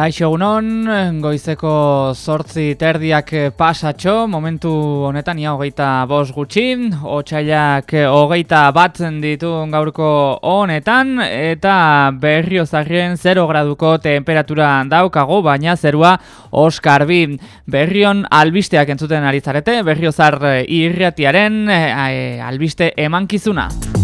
Kaixo egunon, goizeko sortzi terdiak pasatxo, momentu honetan ia hogeita bos gutxi, otxailak hogeita bat ditu gaurko honetan, eta berrio zarrien 0 graduko temperatura daukago, baina zerua oskarbi. Berrion albisteak entzuten ari zarete, berrio zar eh, albiste emankizuna.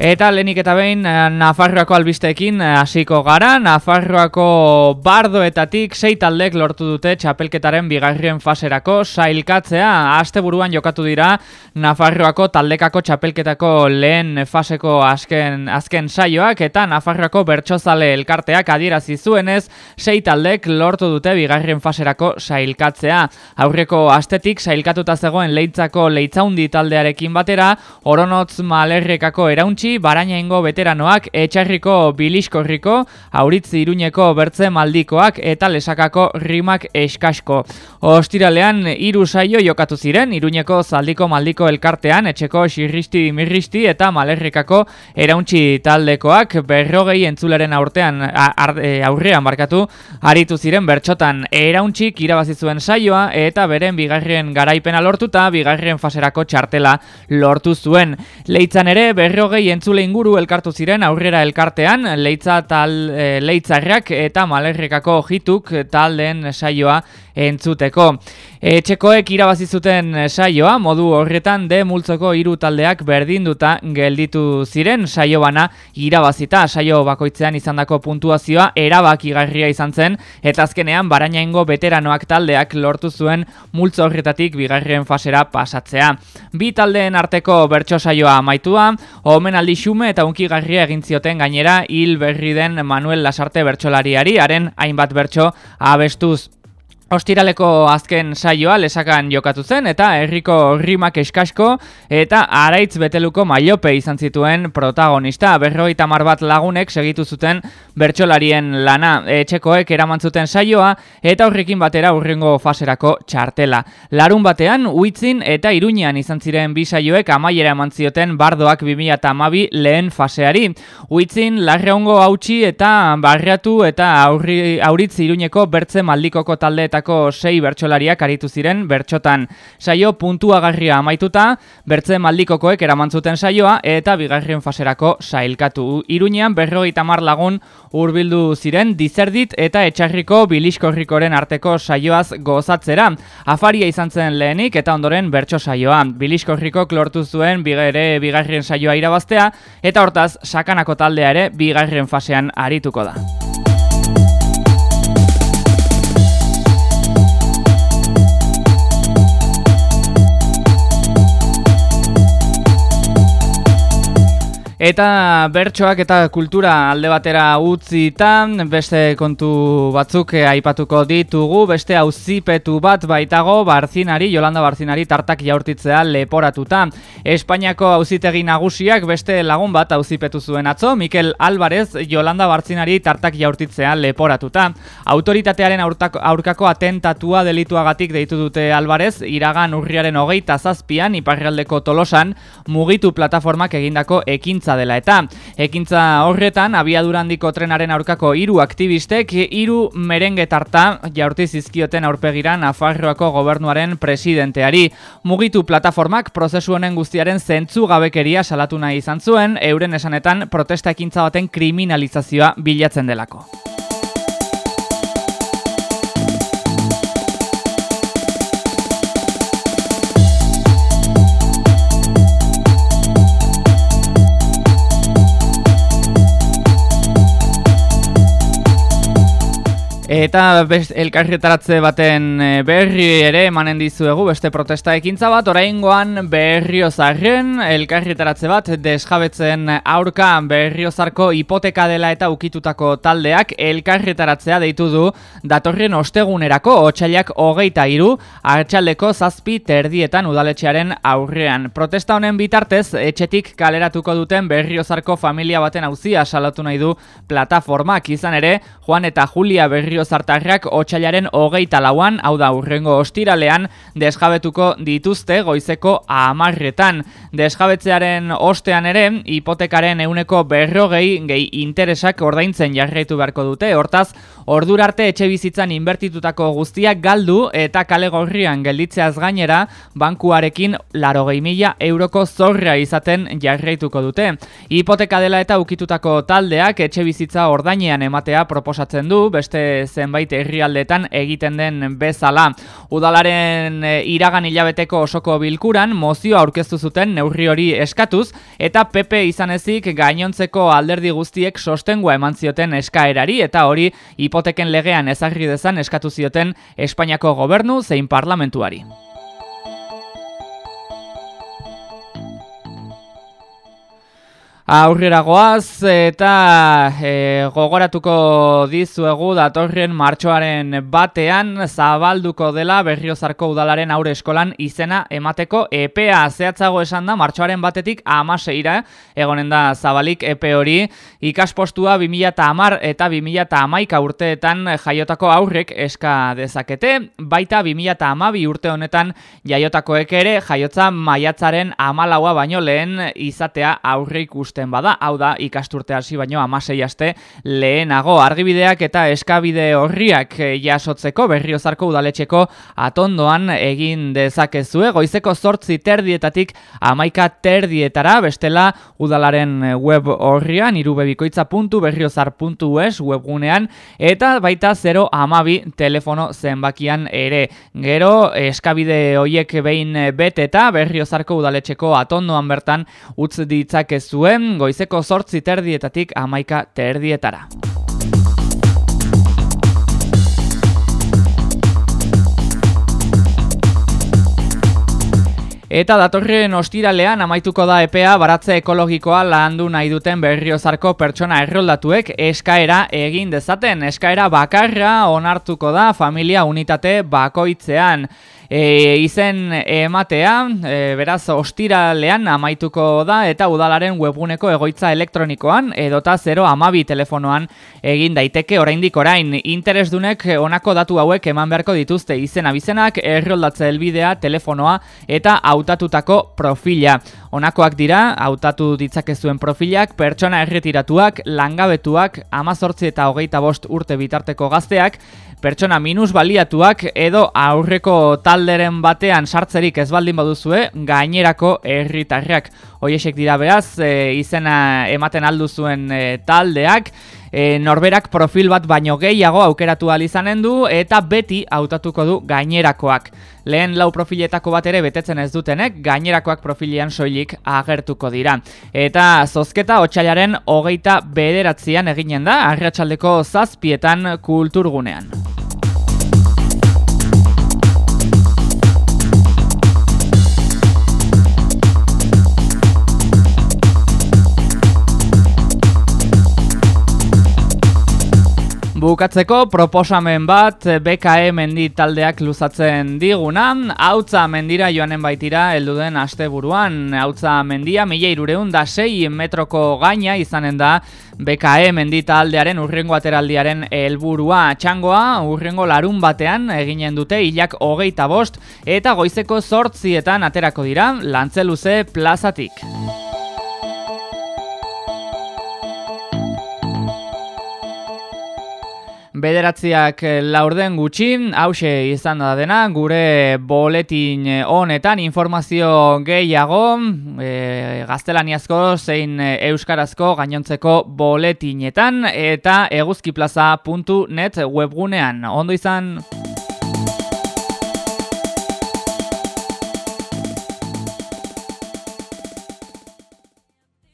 Eta lehenik eta behin eh, Nafarroako albisteekin eh, hasiko gara. Nafarroako bardoetatik sei taldek lortu dute txapelketaren bigarrien faserako sailkatzea. Aste buruan jokatu dira Nafarroako taldekako txapelketako lehen faseko azken, azken saioak eta Nafarroako bertsozale elkarteak adierazi zuenez sei taldek lortu dute bigarrien faserako sailkatzea. Aurreko astetik sailkatuta zegoen leitzako leitzaundi taldearekin batera, oronotz malerrekako erauntzi Barainaingo veteranoak, Etxarriko Biliskorriko, Auritz Iruñeko Bertze Maldikoak eta Lesakako Rimak Eskasko. Ostiralean hiru saio jokatu ziren Iruñeko Zaldiko Maldiko elkartean, Etxeko Xirristi Mirristi eta Malerrikako Erauntzi taldekoak berrogei entzuleren aurtean e, aurrean barkatu aritu ziren bertxotan Erauntzik irabazi zuen saioa eta beren bigarren garaipena lortuta bigarren faserako txartela lortu zuen. Leitzan ere berrogei entzule inguru elkartu ziren aurrera elkartean, leitza tal e, leitzarrak eta malerrekako jituk taldeen saioa entzuteko. Etxekoek irabazi zuten saioa, modu horretan de multzoko hiru taldeak berdinduta gelditu ziren saio bana irabazita. Saio bakoitzean izandako puntuazioa erabakigarria izan zen, eta azkenean barainaingo veteranoak taldeak lortu zuen multzo horretatik bigarren fasera pasatzea. Bi taldeen arteko bertso saioa amaitua, omenaldi xume eta unkigarria egin zioten gainera hil berri den Manuel Lasarte bertsolariari, haren hainbat bertso abestuz. Ostiraleko azken saioa lesakan jokatu zen eta herriko rimak eskasko eta araitz beteluko maiope izan zituen protagonista. Berroi tamar bat lagunek segitu zuten bertsolarien lana. Etxekoek eraman zuten saioa eta horrekin batera urrengo faserako txartela. Larun batean, uitzin eta iruñean izan ziren bi saioek amaiera eman zioten bardoak 2008 lehen faseari. Uitzin, larreongo hautsi eta barriatu eta aurri, auritz iruñeko bertze maldikoko talde taldetako sei bertsolariak aritu ziren bertxotan. Saio puntuagarria amaituta, bertze maldikokoek eramantzuten saioa eta bigarren faserako sailkatu. Iruñean berroi tamar lagun hurbildu ziren dizerdit eta etxarriko biliskorrikoren arteko saioaz gozatzera. Afaria izan zen lehenik eta ondoren bertso saioa. Biliskorriko klortu zuen bigere bigarren saioa irabaztea eta hortaz sakanako taldea ere bigarren fasean arituko da. Eta bertsoak eta kultura alde batera utzitan, beste kontu batzuk aipatuko ditugu, beste auzipetu bat baitago Barzinari, Jolanda Barzinari tartak jaurtitzea leporatuta. Espainiako auzitegi nagusiak beste lagun bat auzipetu zuen atzo, Mikel Alvarez Jolanda Barzinari tartak jaurtitzea leporatuta. Autoritatearen aurkako atentatua delituagatik deitu dute Alvarez, iragan urriaren hogeita zazpian, iparrealdeko tolosan, mugitu plataformak egindako ekintza dela eta ekintza horretan abiadura handiko trenaren aurkako hiru aktivistek hiru merenge tarta jaurti zizkioten aurpegira Nafarroako gobernuaren presidenteari mugitu plataformak prozesu honen guztiaren zentzu gabekeria salatu nahi izan zuen euren esanetan protesta ekintza baten kriminalizazioa bilatzen delako. Eta best, elkarretaratze baten eh, berri ere emanen dizuegu beste protesta ekintza bat, oraingoan berriozarren elkarretaratze bat desjabetzen aurka. Berriozarko hipoteka dela eta ukitutako taldeak elkarretaratzea deitu du. Datorren ostegunerako otxailak hogeita iru hartxaldeko zazpi terdietan udaletxearen aurrean. Protesta honen bitartez, etxetik kaleratuko duten berriozarko familia baten hauzia salatu nahi du plataformak. Izan ere, Juan eta Julia berrio berrio zartarrak otxailaren hogeita lauan, hau da urrengo ostiralean, desjabetuko dituzte goizeko amarretan. Desjabetzearen ostean ere, hipotekaren euneko berrogei gehi interesak ordaintzen jarraitu beharko dute, hortaz, ordurarte etxe bizitzan inbertitutako guztiak galdu eta kale gorrian gelditzeaz gainera, bankuarekin laro mila euroko zorra izaten jarraituko dute. Hipoteka dela eta ukitutako taldeak etxe bizitza ordainean ematea proposatzen du, beste zenbait herrialdetan egiten den bezala. Udalaren e, iragan hilabeteko osoko bilkuran, mozio aurkeztu zuten neurri hori eskatuz, eta PP izan ezik gainontzeko alderdi guztiek sostengua eman zioten eskaerari, eta hori hipoteken legean ezagri dezan eskatu zioten Espainiako gobernu zein parlamentuari. Aurrera goaz eta e, gogoratuko dizuegu datorren martxoaren batean zabalduko dela berriozarko udalaren aurre eskolan izena emateko EPA zehatzago esan da martxoaren batetik amaseira egonen da zabalik EPE hori. Ikaspostua 2000 eta amar eta 2000 eta amaika urteetan jaiotako aurrek eska dezakete. Baita 2000 eta amabi urte honetan jaiotakoek ere jaiotza maiatzaren amalaua baino lehen izatea aurreik uste bada, hau da ikasturte hasi baino amasei aste lehenago. Argibideak eta eskabide horriak eh, jasotzeko berriozarko udaletxeko atondoan egin dezakezue, goizeko zortzi terdietatik amaika terdietara, bestela udalaren web horrian, irubebikoitza.berriozar.us webgunean, eta baita 0 amabi telefono zenbakian ere. Gero, eskabide hoiek behin bete eta berriozarko udaletxeko atondoan bertan utz ditzakezuen, goizeko zortzi terdietatik amaika terdietara. Eta datorren ostiralean amaituko da EPEA baratze ekologikoa lahandu nahi duten berriozarko pertsona erroldatuek eskaera egin dezaten. Eskaera bakarra onartuko da familia unitate bakoitzean e, izen ematea, e, beraz ostiralean amaituko da eta udalaren webguneko egoitza elektronikoan edota 0 amabi telefonoan egin daiteke oraindik orain interesdunek honako datu hauek eman beharko dituzte izen abizenak, erroldatze helbidea, telefonoa eta hautatutako profila. Honakoak dira, hautatu ditzakezuen profilak, pertsona erretiratuak, langabetuak, amazortzi eta hogeita bost urte bitarteko gazteak, pertsona minus baliatuak edo aurreko talderen batean sartzerik ez baldin baduzue gainerako herritarrak. Hoiesek dira beraz, e, izena ematen aldu zuen e, taldeak, e, norberak profil bat baino gehiago aukeratu izanen du eta beti hautatuko du gainerakoak. Lehen lau profiletako bat ere betetzen ez dutenek, gainerakoak profilean soilik agertuko dira. Eta zozketa otxailaren hogeita bederatzean eginen da, arratsaldeko zazpietan kulturgunean. Bukatzeko proposamen bat BKE mendi taldeak luzatzen diguna, hautza mendira joanen baitira elduden asteburuan. Hautza mendia mila irureun da sei metroko gaina izanen da BKE mendi taldearen urrengo ateraldiaren helburua txangoa urrengo larun batean eginen dute hilak hogeita bost eta goizeko zortzietan aterako dira lantzeluze plazatik. Bederatziak eh, laurden gutxi, hause izan da dena, gure boletin eh, honetan informazio gehiago, e, gaztelaniazko zein euskarazko gainontzeko boletinetan eta eguzkiplaza.net webgunean. Ondo izan...